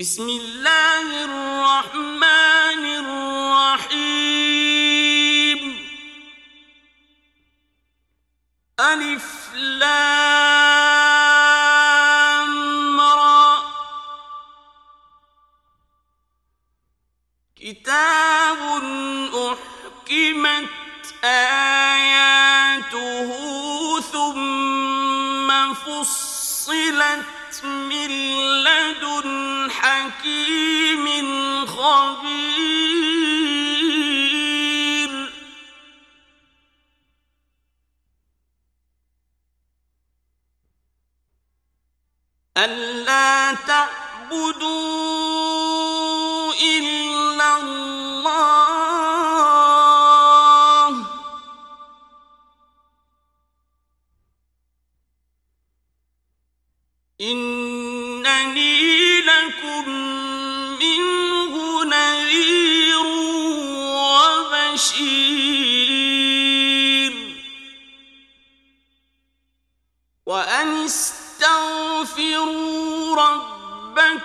بسم اللہ الرحمن الرحیم الف لام را کتاب احکمت آیاته ثم فصلت من لدن حكيم خبير.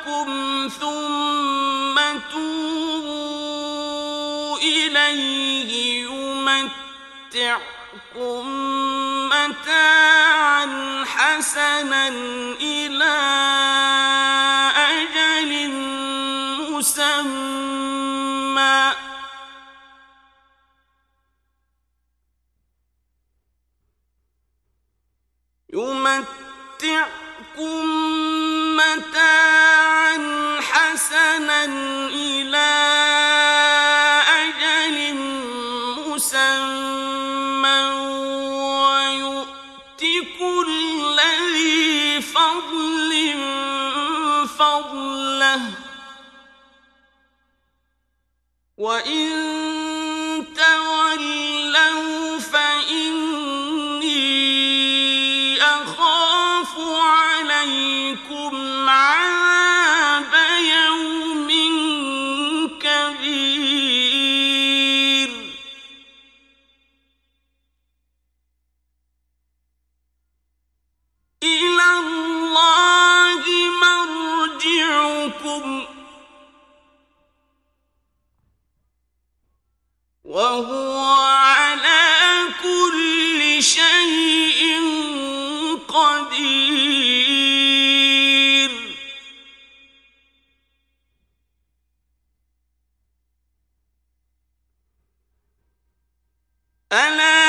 ربكم ثم توبوا إليه يمتعكم متاعا حسنا إلى أجل مسمى. يمتعكم متاعا حسنا إلى أجل مسمى كل ذي فضل فضله وإن ألا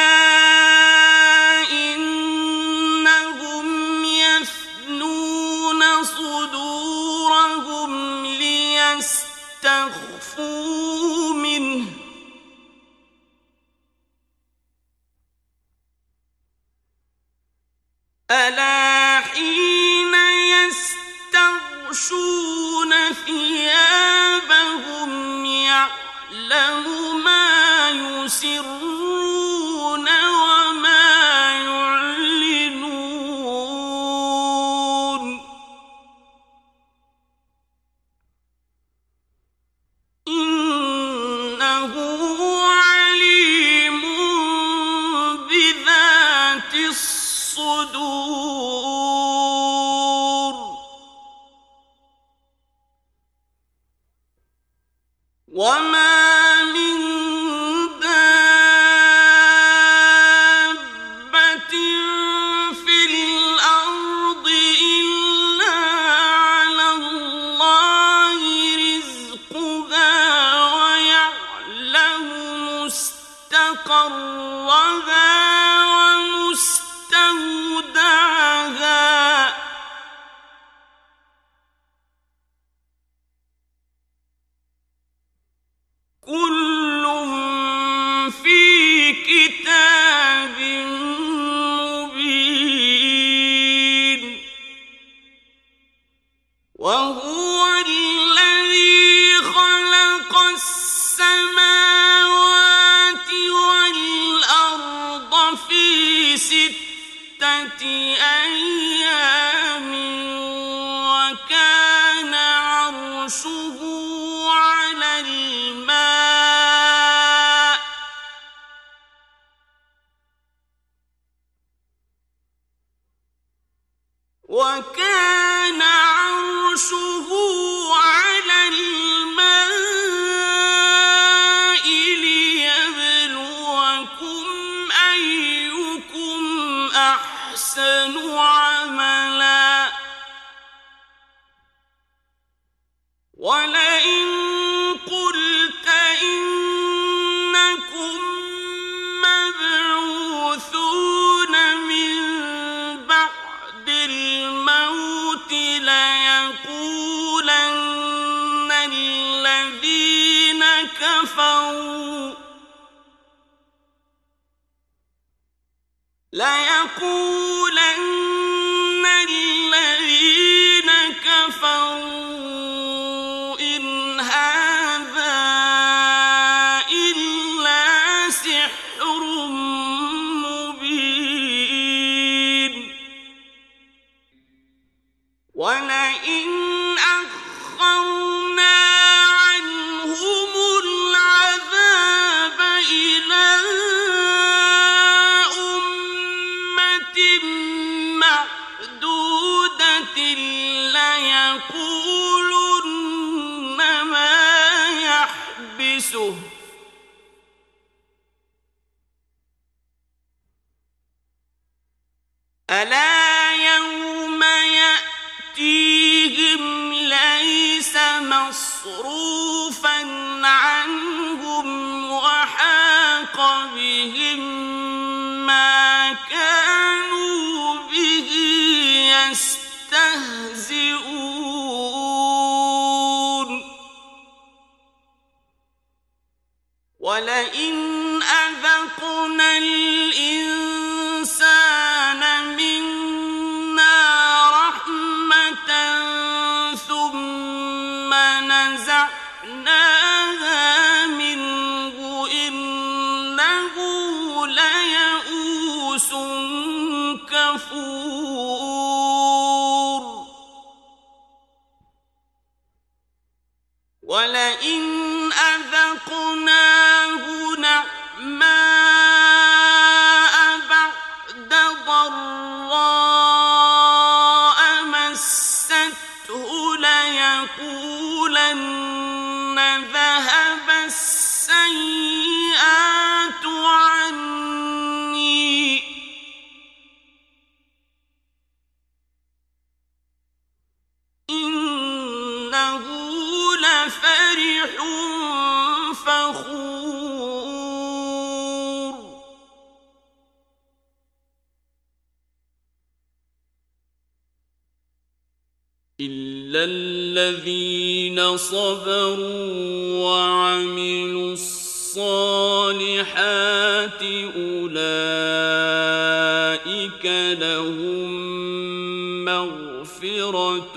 لو الذين صبروا وعملوا الصالحات أولئك لهم مغفرة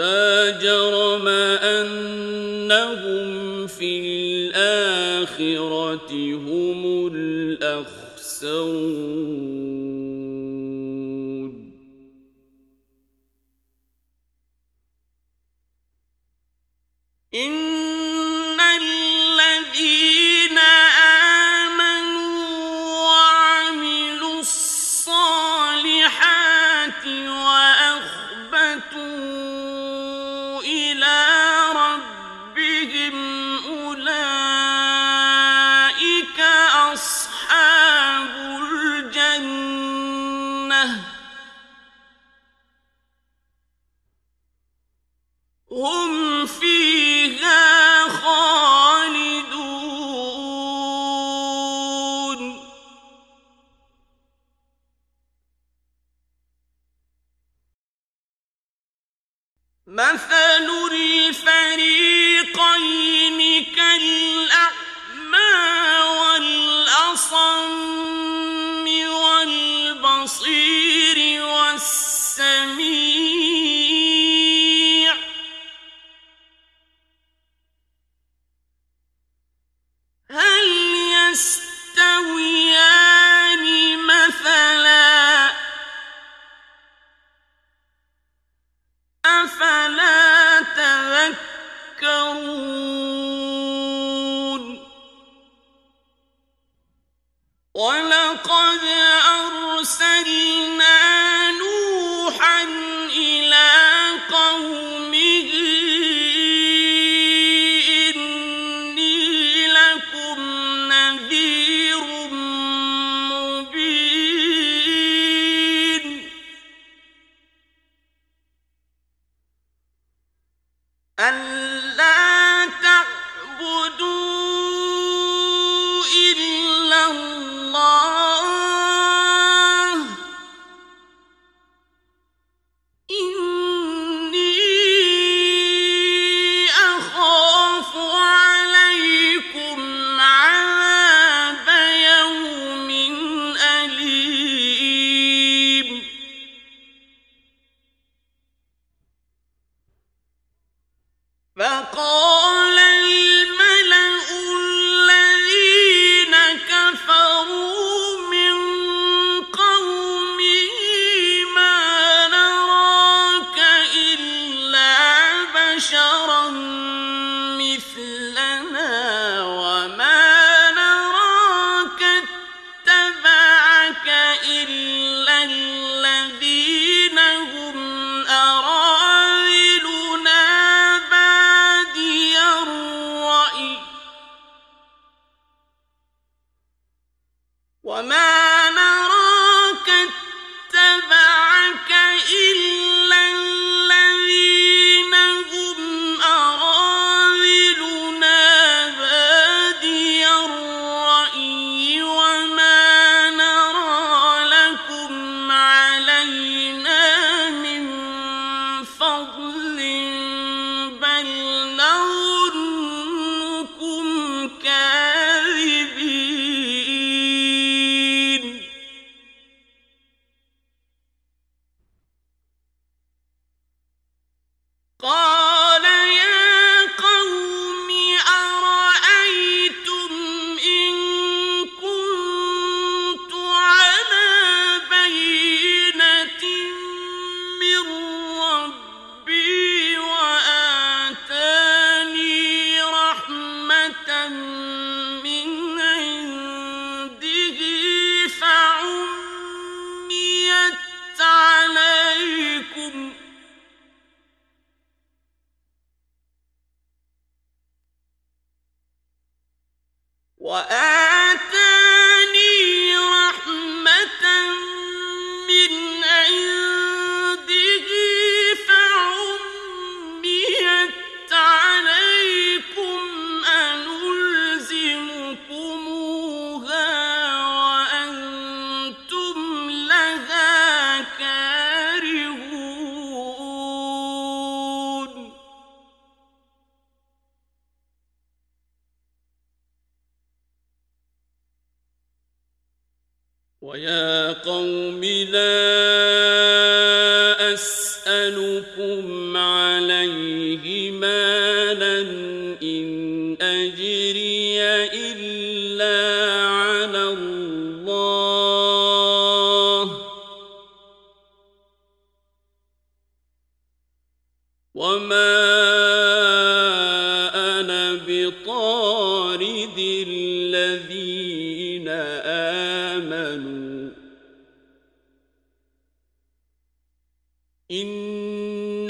لا جرم أنهم في الآخرة هم الأخسرون.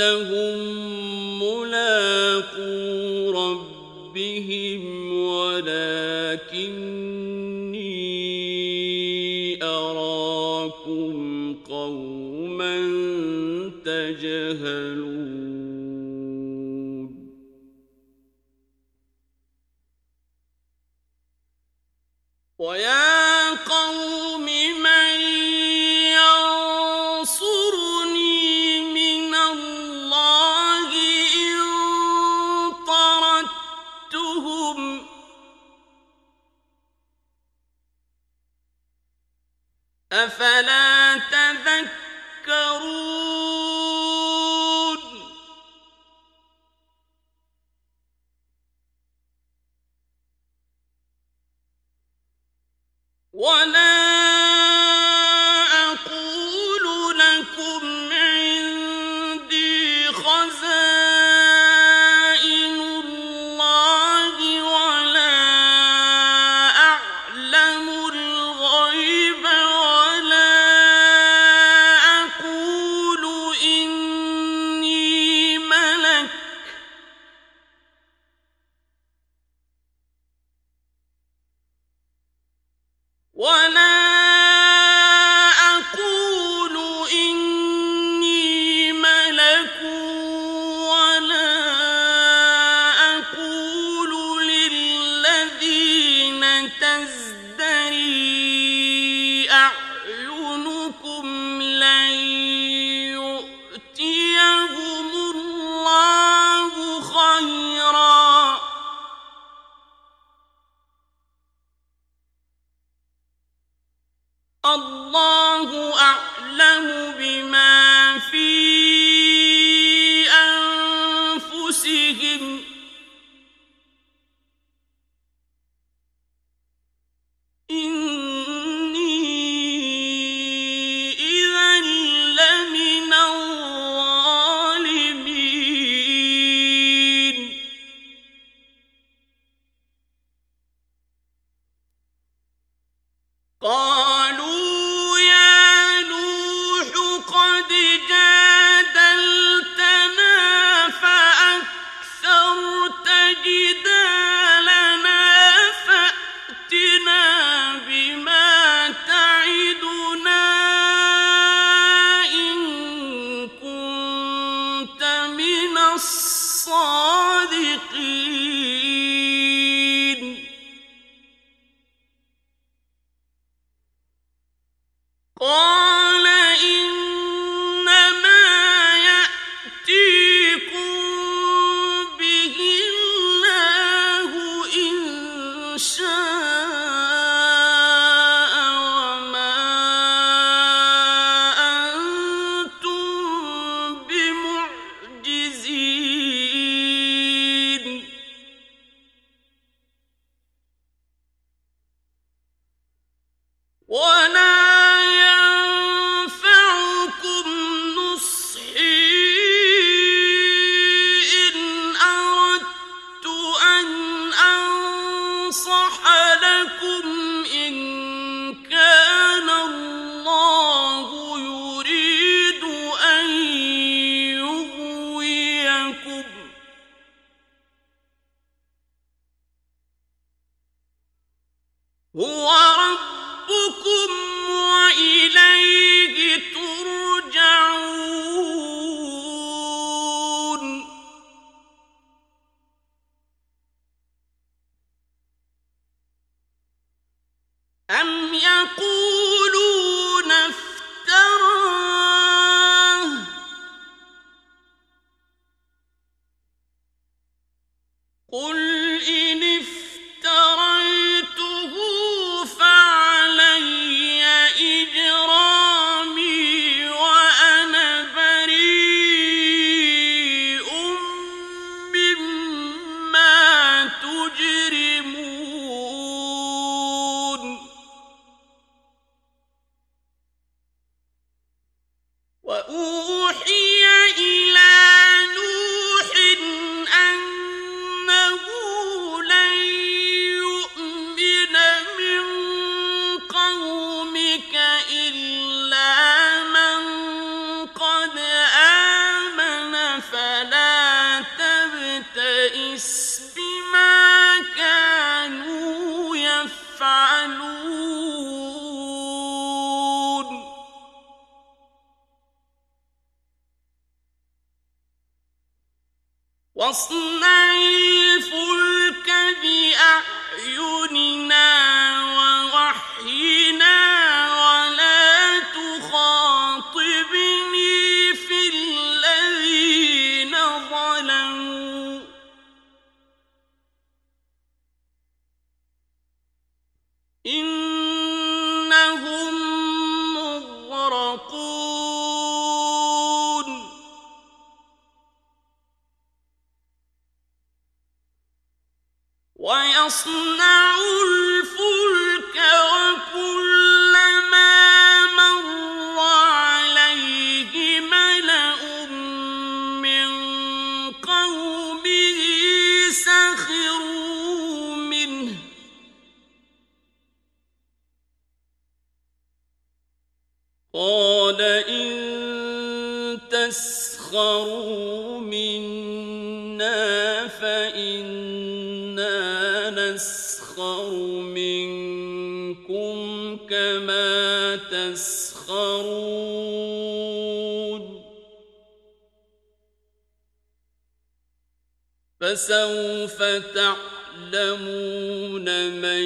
انهم ملاقو ربهم ولكني اراكم قوما تجهلون الصادقين. حسنا فسوف تعلمون من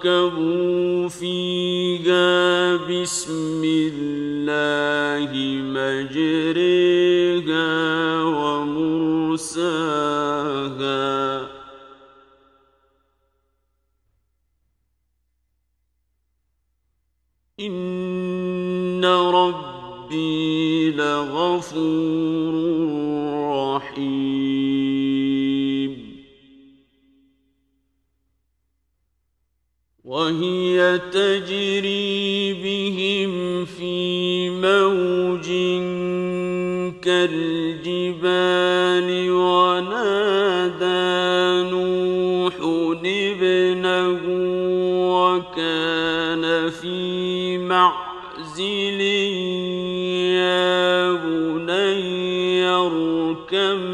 فارتكبوا فيها بسم الله مجريها ومرساها وهي تجري بهم في موج كالجبال ونادى نوح ابنه وكان في معزل يا بني اركب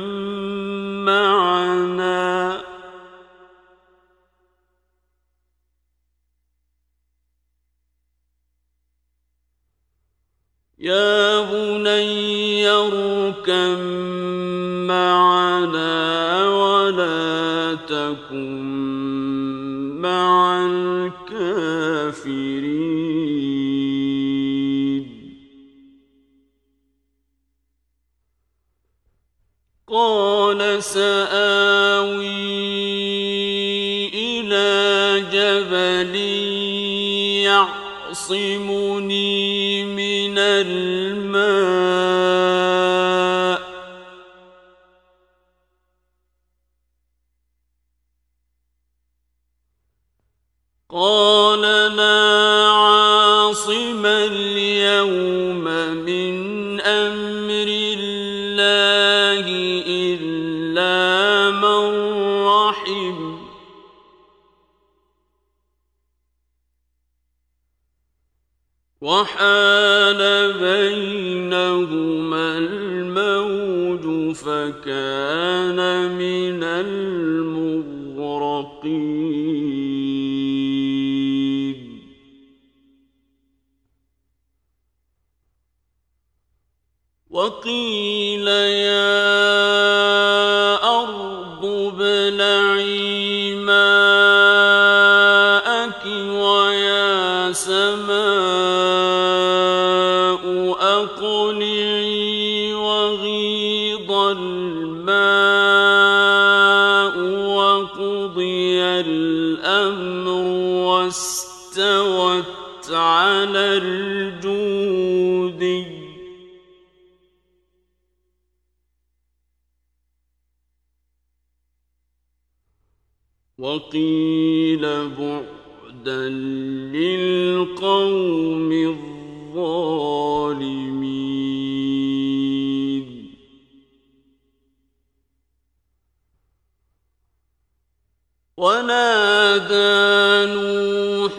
ونادى نوح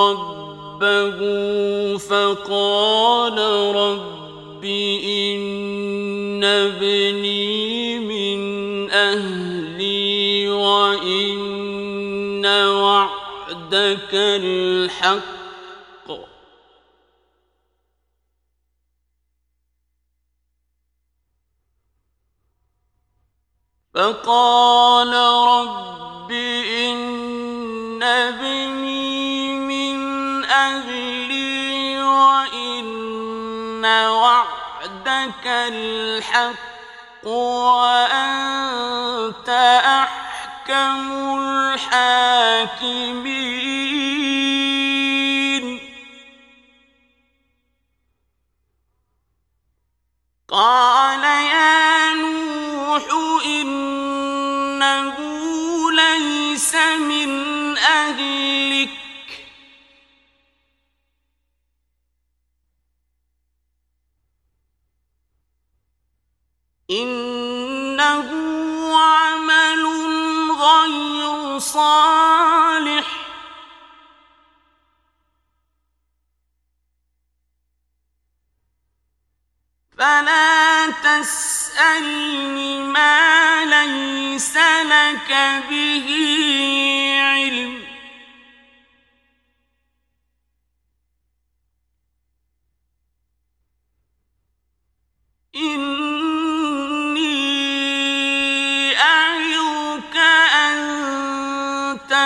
ربه فقال رب إن ابني من أهلي وإن وعدك الحق فقال الحق وأنت أحكم الحاكمين. قال يا نوح إنه ليس من أهلك إنه عمل غير صالح. فلا تسألني ما ليس لك به علم. إني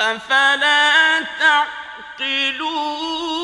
أَفَلَا تَعْقِلُونَ؟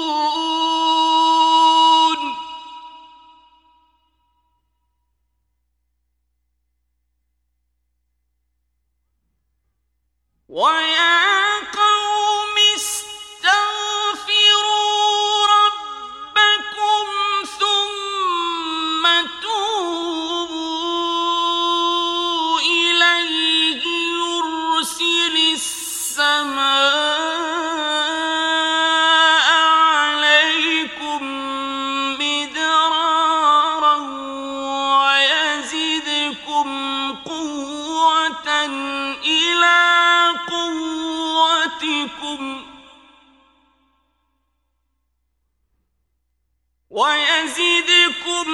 وَيَزِدْكُمْ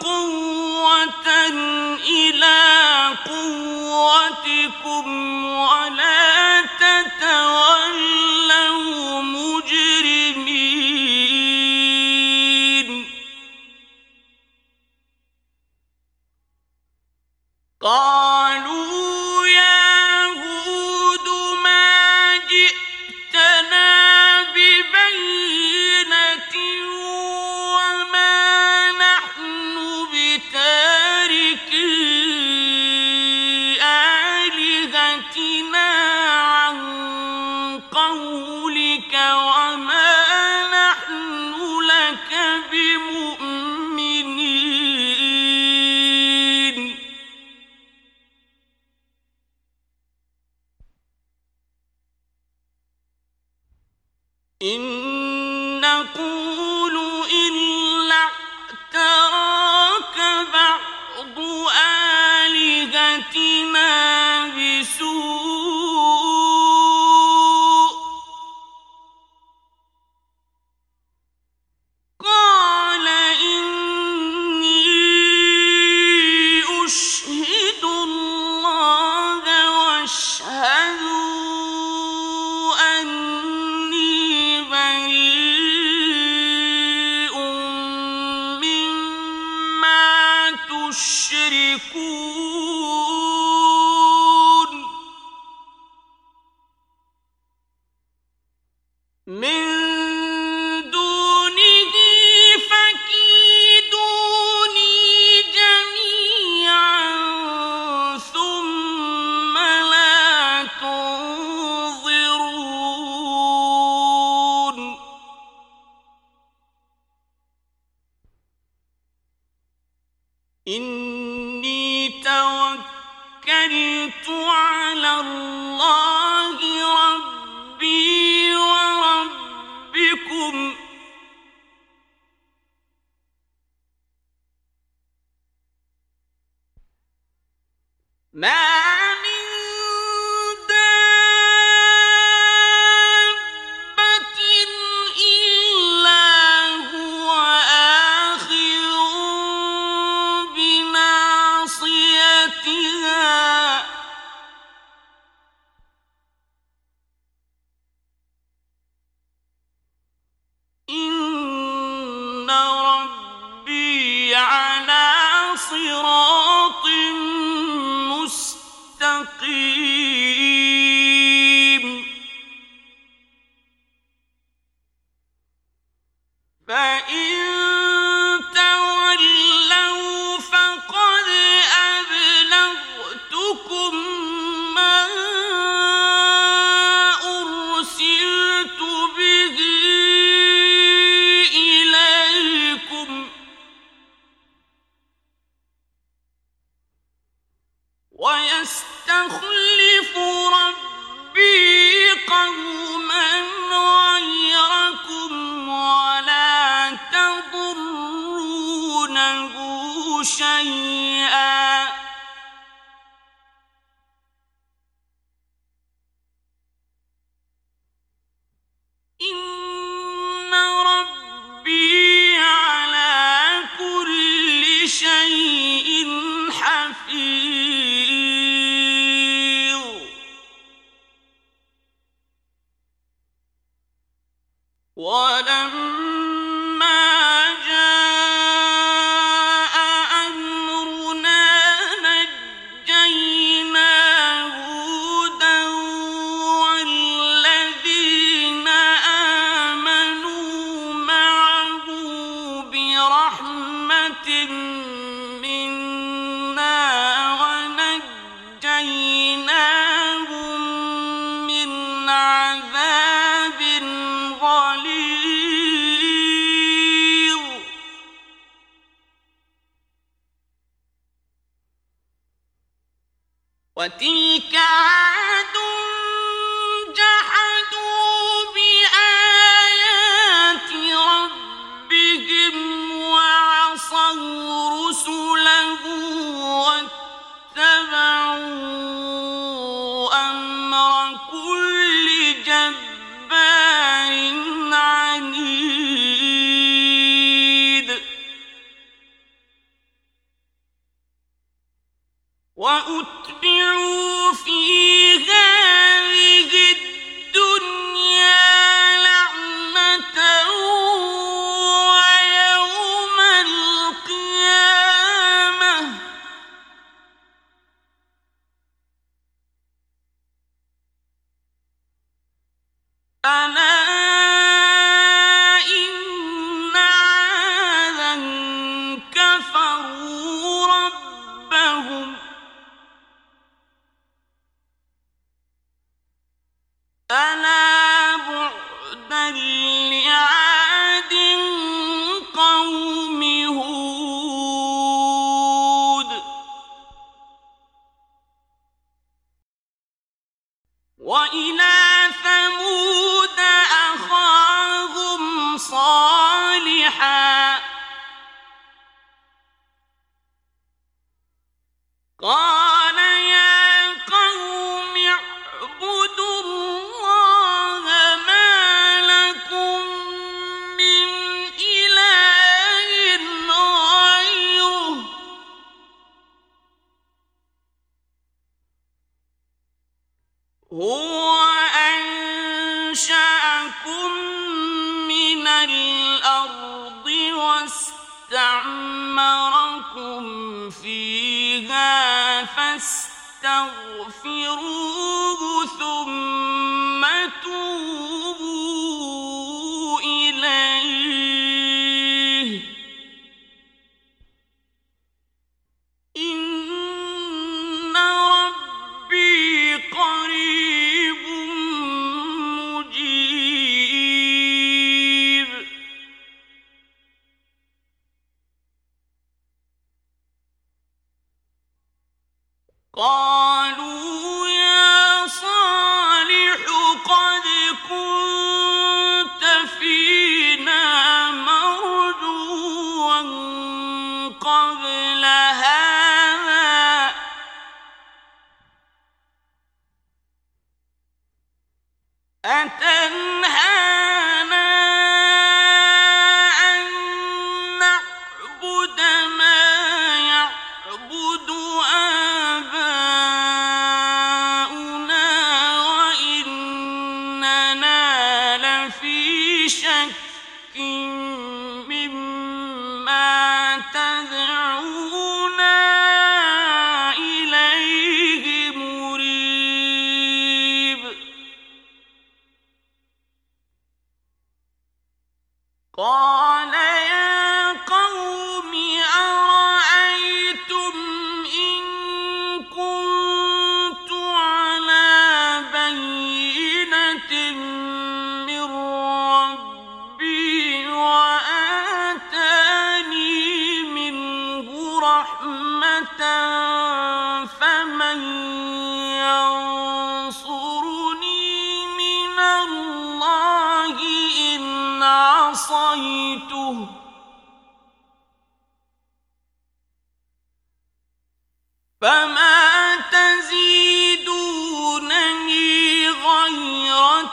قُوَّةً إِلَى قُوَّتِكُمْ وَلَا تَتَوَلَّوْا أتنهى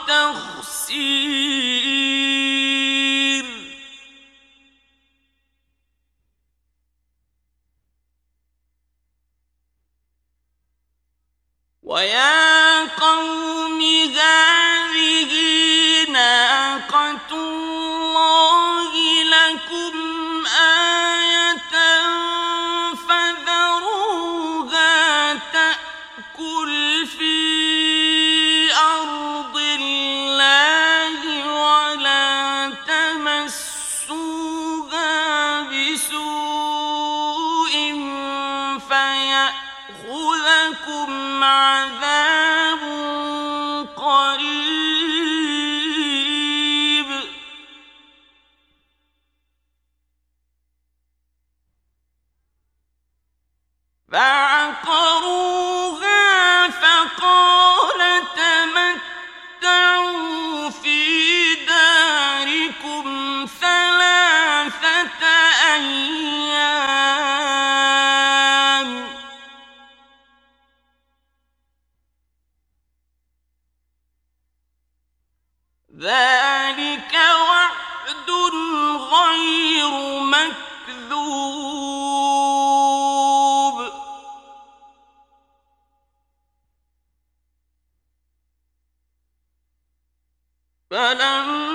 تخسير لم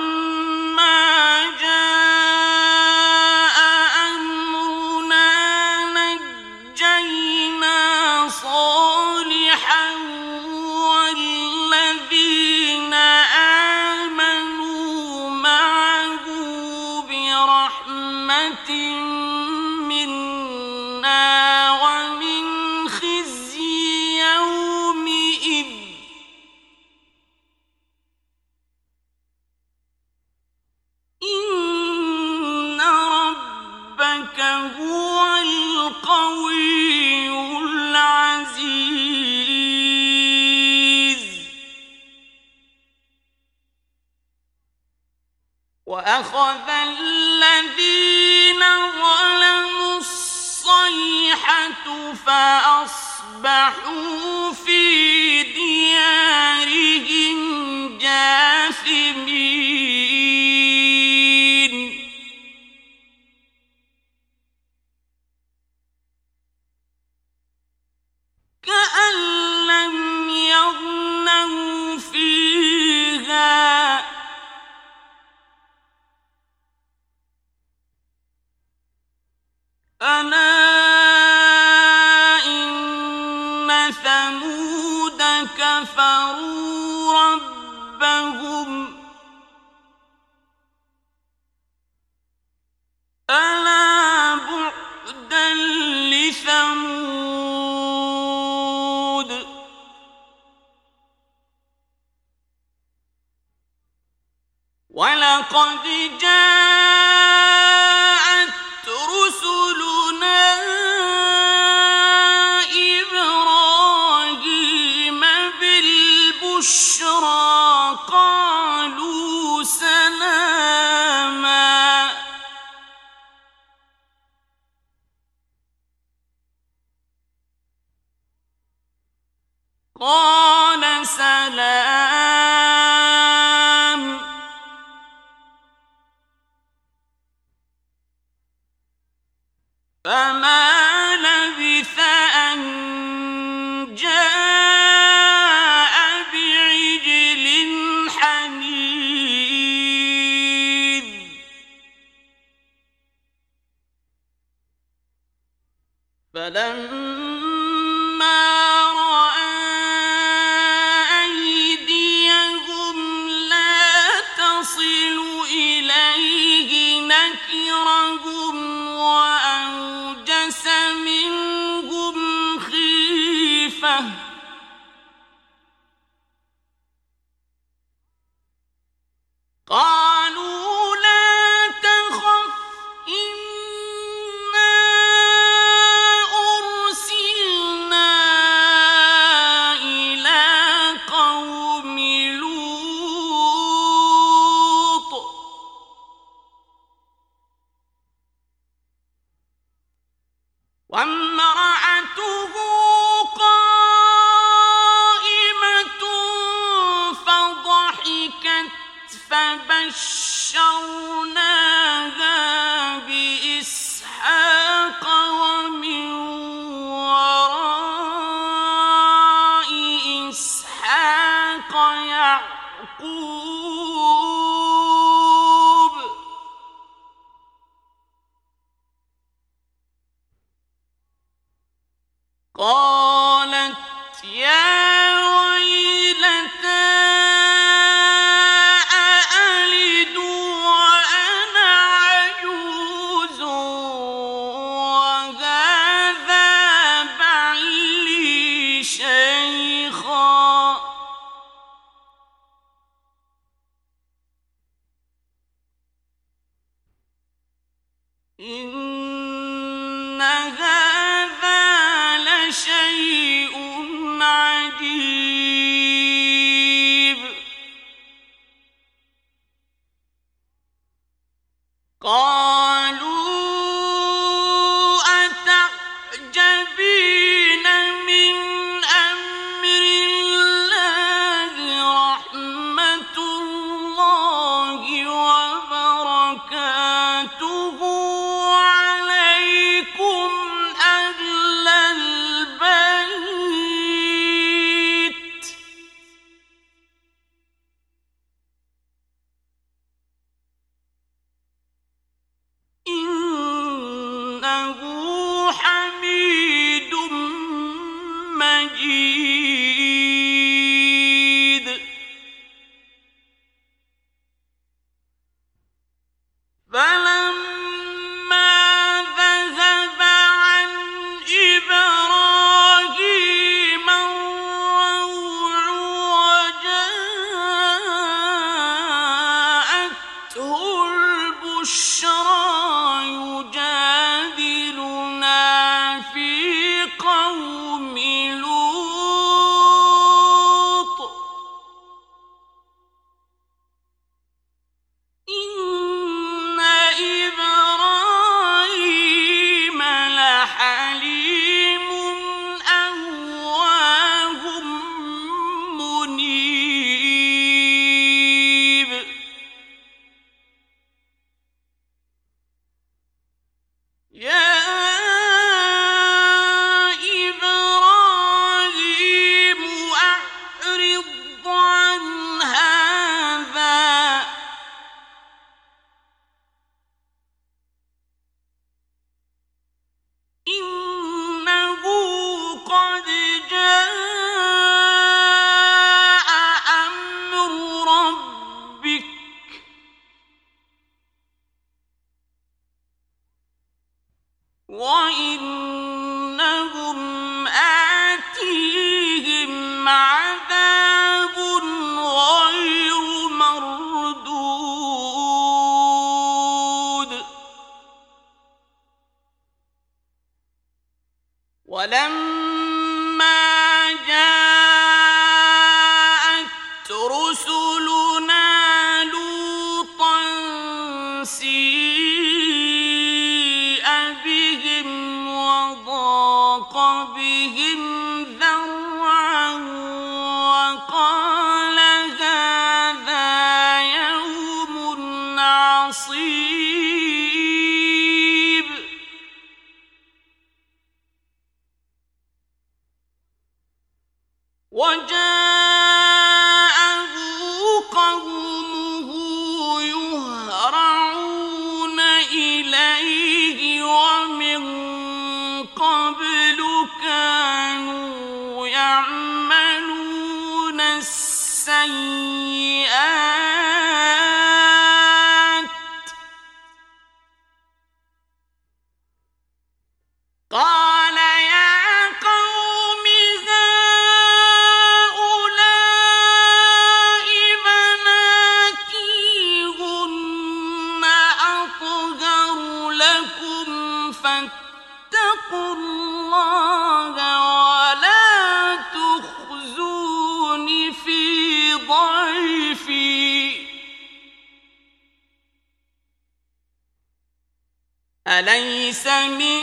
أليس منكم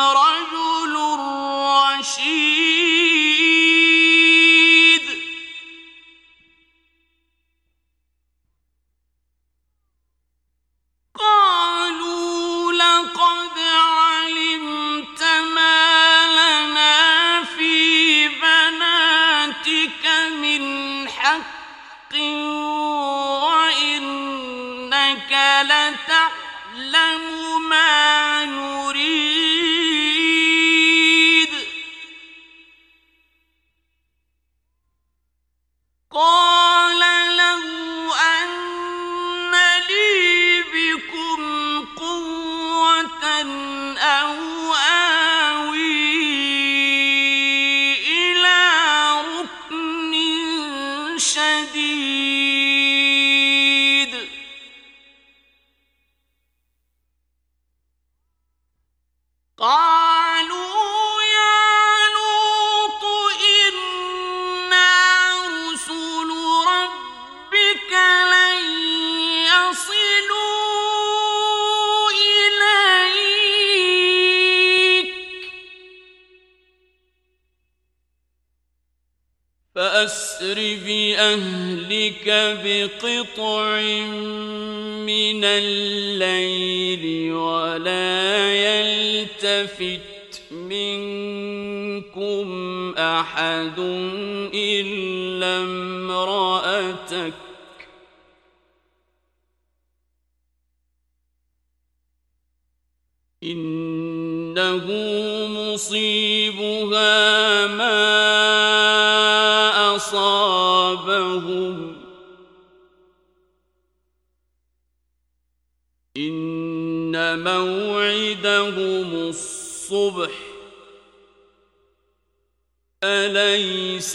رجل رشيد؟ بقطع من الليل ولا يلتفت منكم أحد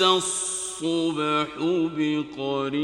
الصبح بقريب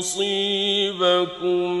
يصيبكم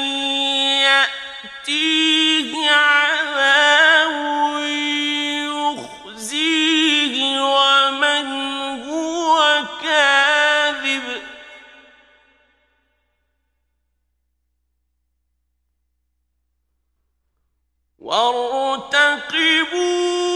مرتقبون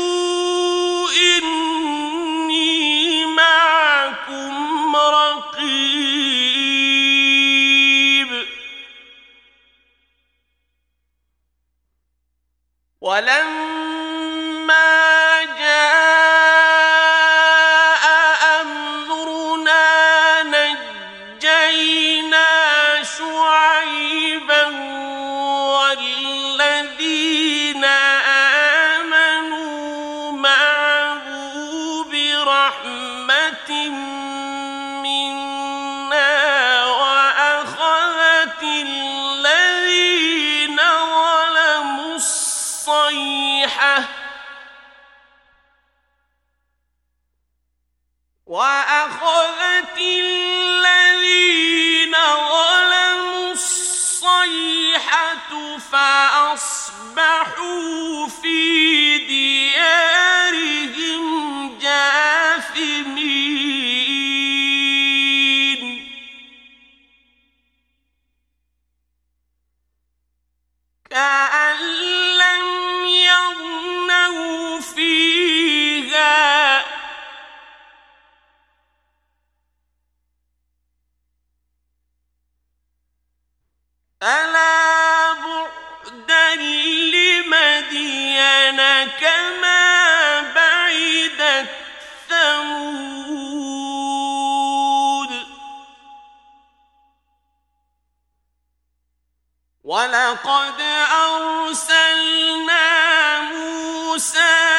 أن يصيب لقد أرسلنا موسى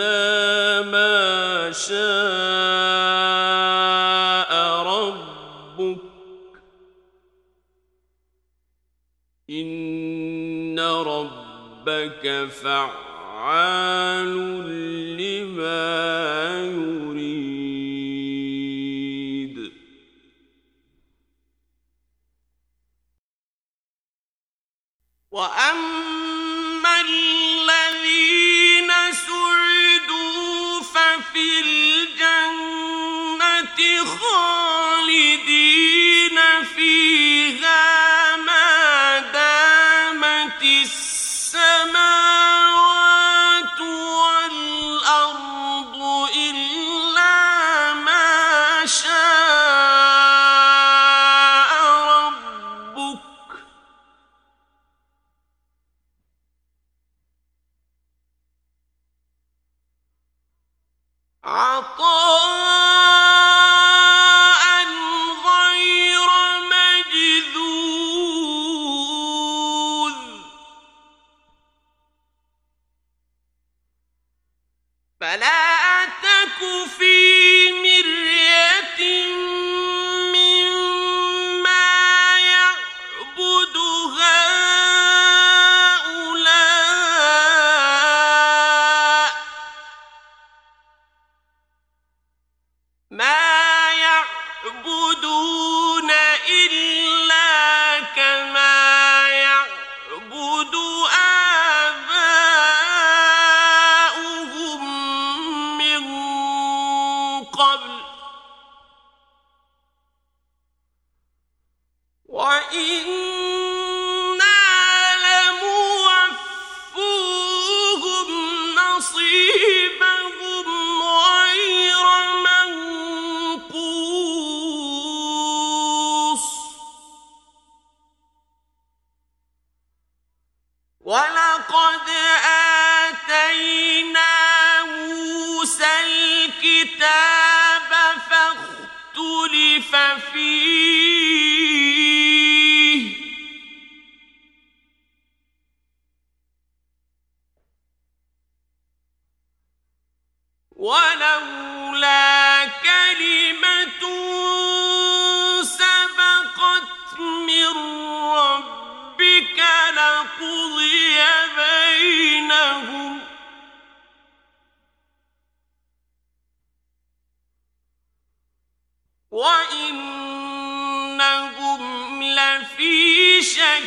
إلا ما شاء ربك إن ربك لفي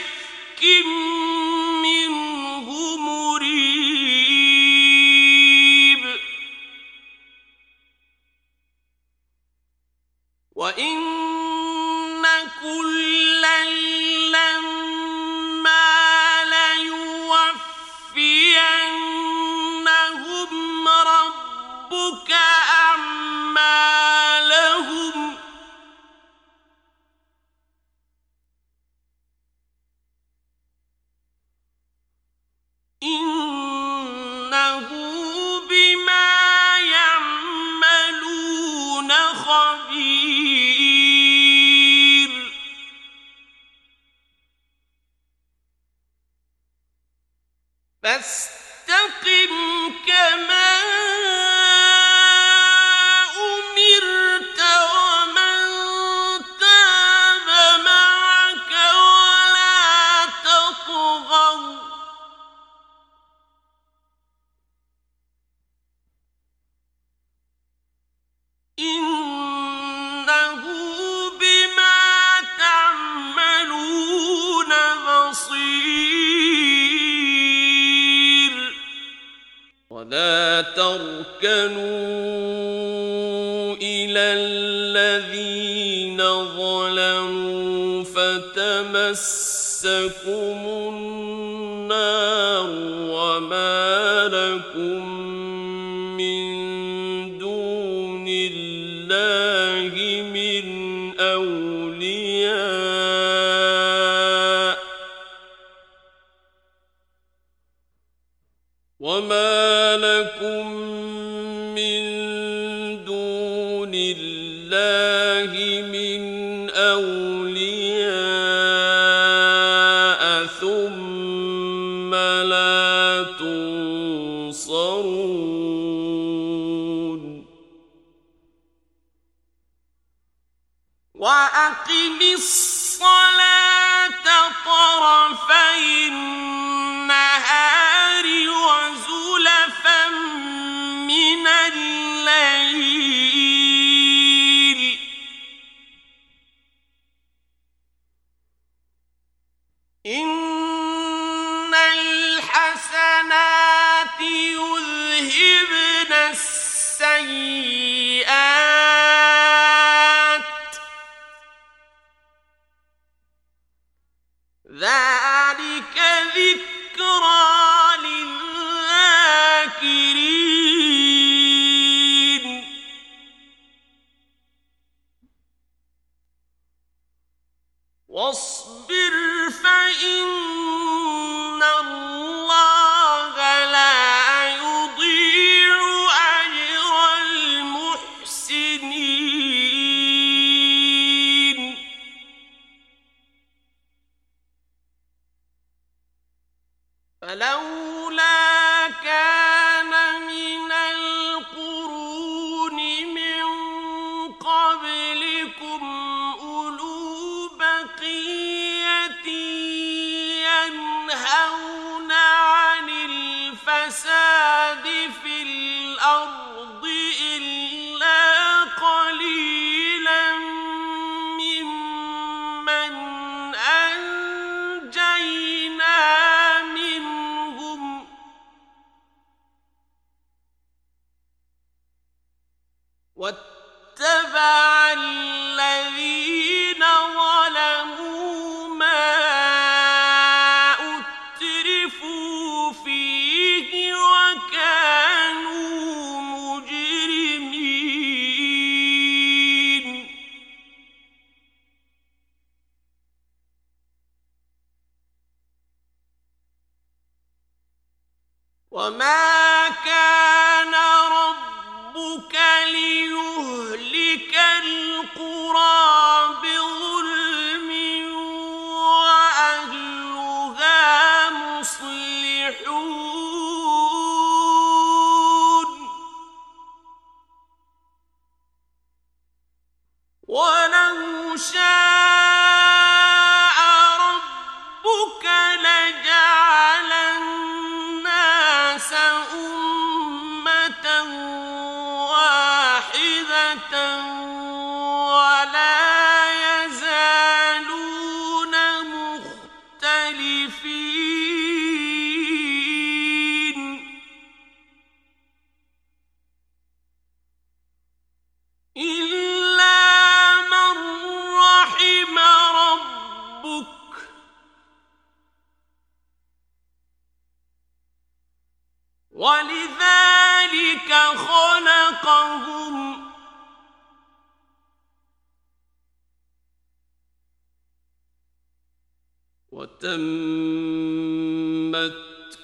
وتمت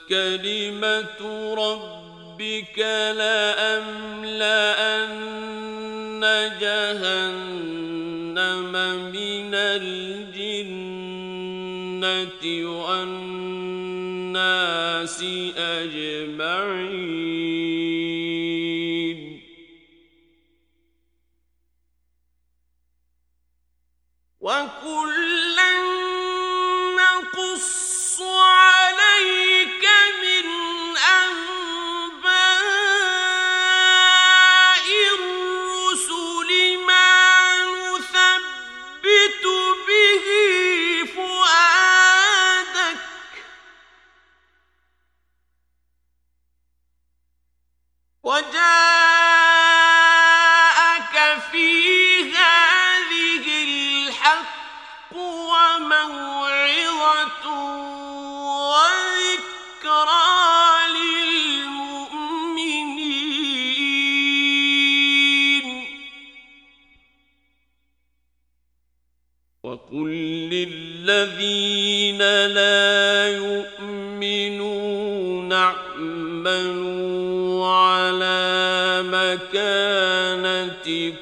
كلمة ربك لأملأن جهنم من الجنة والناس أجمعين مكانتكم